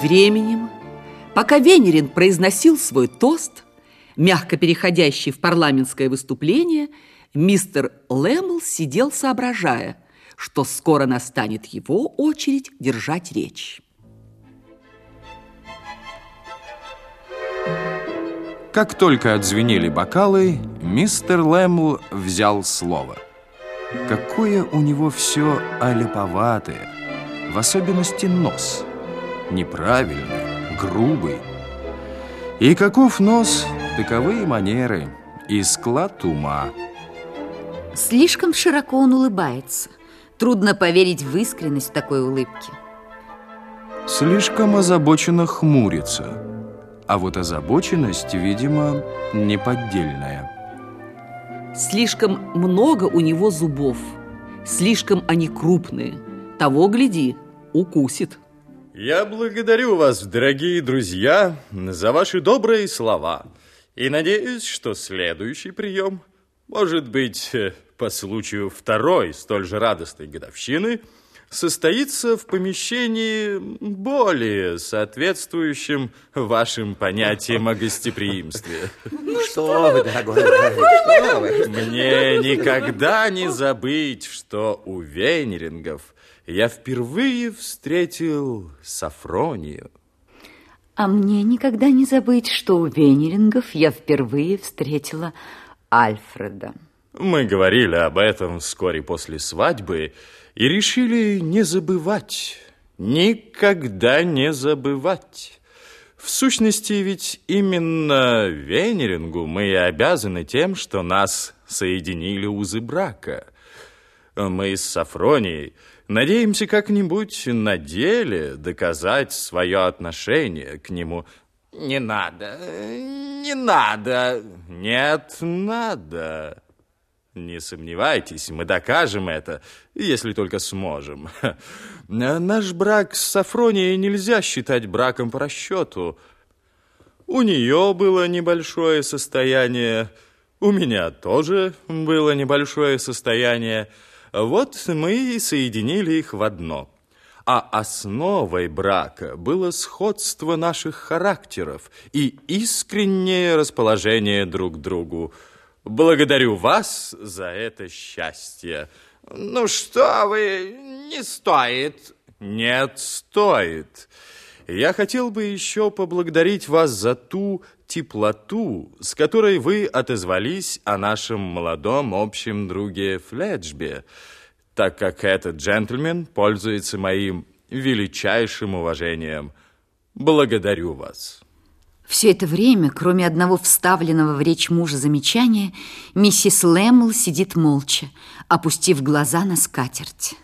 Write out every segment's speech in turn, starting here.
временем, пока Венерин произносил свой тост, мягко переходящий в парламентское выступление, мистер Лэмл сидел, соображая, что скоро настанет его очередь держать речь. Как только отзвенели бокалы, мистер Лэмл взял слово. Какое у него все аляповатое, в особенности нос. Неправильный, грубый. И каков нос, таковые манеры и склад ума. Слишком широко он улыбается. Трудно поверить в искренность такой улыбки. Слишком озабоченно хмурится. А вот озабоченность, видимо, неподдельная. Слишком много у него зубов. Слишком они крупные. Того, гляди, укусит. Я благодарю вас, дорогие друзья, за ваши добрые слова. И надеюсь, что следующий прием, может быть, э, по случаю второй столь же радостной годовщины – состоится в помещении более соответствующем вашим понятиям о гостеприимстве. Ну что вы, дорогой, что вы? Мне никогда не забыть, что у Венерингов я впервые встретил Сафронию. А мне никогда не забыть, что у Венерингов я впервые встретила Альфреда. Мы говорили об этом вскоре после свадьбы, и решили не забывать, никогда не забывать. В сущности, ведь именно Венерингу мы и обязаны тем, что нас соединили узы брака. Мы с Сафронией надеемся как-нибудь на деле доказать свое отношение к нему. Не надо, не надо, нет, надо. Не сомневайтесь, мы докажем это, если только сможем. Наш брак с Сафронией нельзя считать браком по расчету. У нее было небольшое состояние, у меня тоже было небольшое состояние. Вот мы и соединили их в одно. А основой брака было сходство наших характеров и искреннее расположение друг к другу. Благодарю вас за это счастье. Ну что вы, не стоит. Нет, стоит. Я хотел бы еще поблагодарить вас за ту теплоту, с которой вы отозвались о нашем молодом общем друге Фледжбе, так как этот джентльмен пользуется моим величайшим уважением. Благодарю вас. Все это время, кроме одного вставленного в речь мужа замечания, миссис Лэмл сидит молча, опустив глаза на скатерть.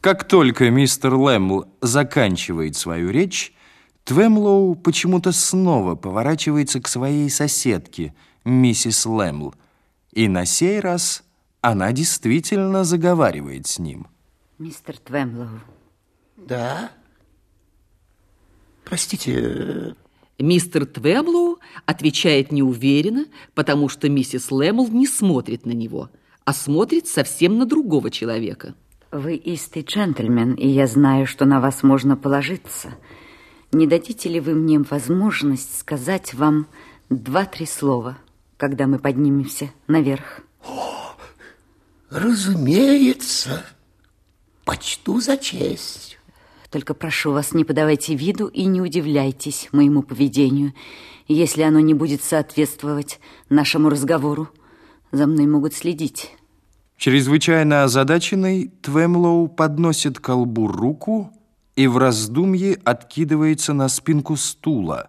Как только мистер Лэмл заканчивает свою речь, Твемлоу почему-то снова поворачивается к своей соседке, миссис Лэмл, и на сей раз она действительно заговаривает с ним. Мистер Твемлоу. Да? Простите, Мистер Твемлоу отвечает неуверенно, потому что миссис Лэмл не смотрит на него, а смотрит совсем на другого человека. Вы истый джентльмен, и я знаю, что на вас можно положиться. Не дадите ли вы мне возможность сказать вам два-три слова, когда мы поднимемся наверх? О, разумеется, почту за честь. Только прошу вас, не подавайте виду и не удивляйтесь моему поведению. Если оно не будет соответствовать нашему разговору, за мной могут следить. Чрезвычайно озадаченный, Твемлоу подносит колбу руку и в раздумье откидывается на спинку стула.